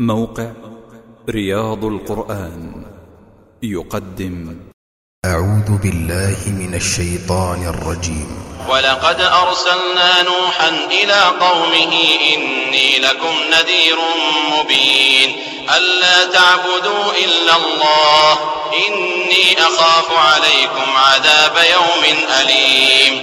موقع رياض القرآن يقدم. أعوذ بالله من الشيطان الرجيم. ولقد أرسلنا نوحا إلى قومه إني لكم نذير مبين. ألا تعبدوا إلا الله. إني أخاف عليكم عذاب يوم أليم.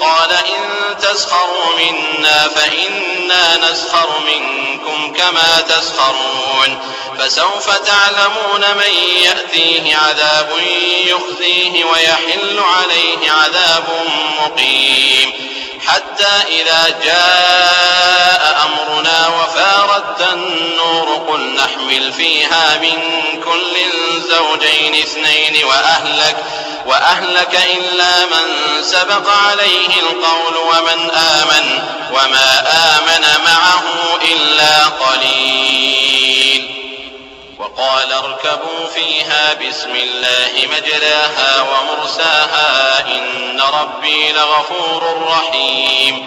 قال إن تسخروا منا فإنا نسخر منكم كما تسخرون فسوف تعلمون من يأتيه عذاب يخزيه ويحل عليه عذاب مقيم حتى إذا جاء أمرنا قل نحمل فيها من كل زوجين اثنين وأهلك وأهلك إلا من سبق عليه القول ومن آمن وما آمن معه إلا قليل. وقال اركبوا فيها بسم الله مجراها ومرساها إن ربي لغفور رحيم.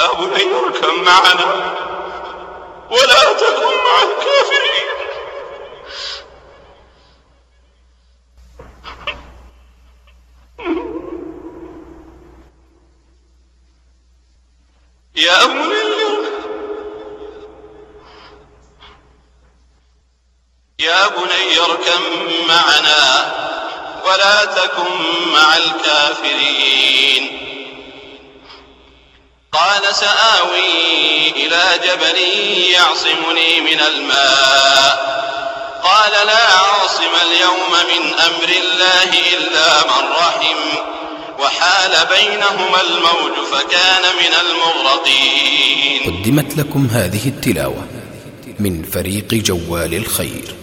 يا بني اركب معنا ولا تكن مع الكافرين. يا بني يا بني اركم معنا ولا تكن مع الكافرين. قال سآوي إلى جبل يعصمني من الماء. قال لا عاصم اليوم من أمر الله إلا من رحم. وحال بينهما الموج فكان من المغرقين. قدمت لكم هذه التلاوة من فريق جوال الخير.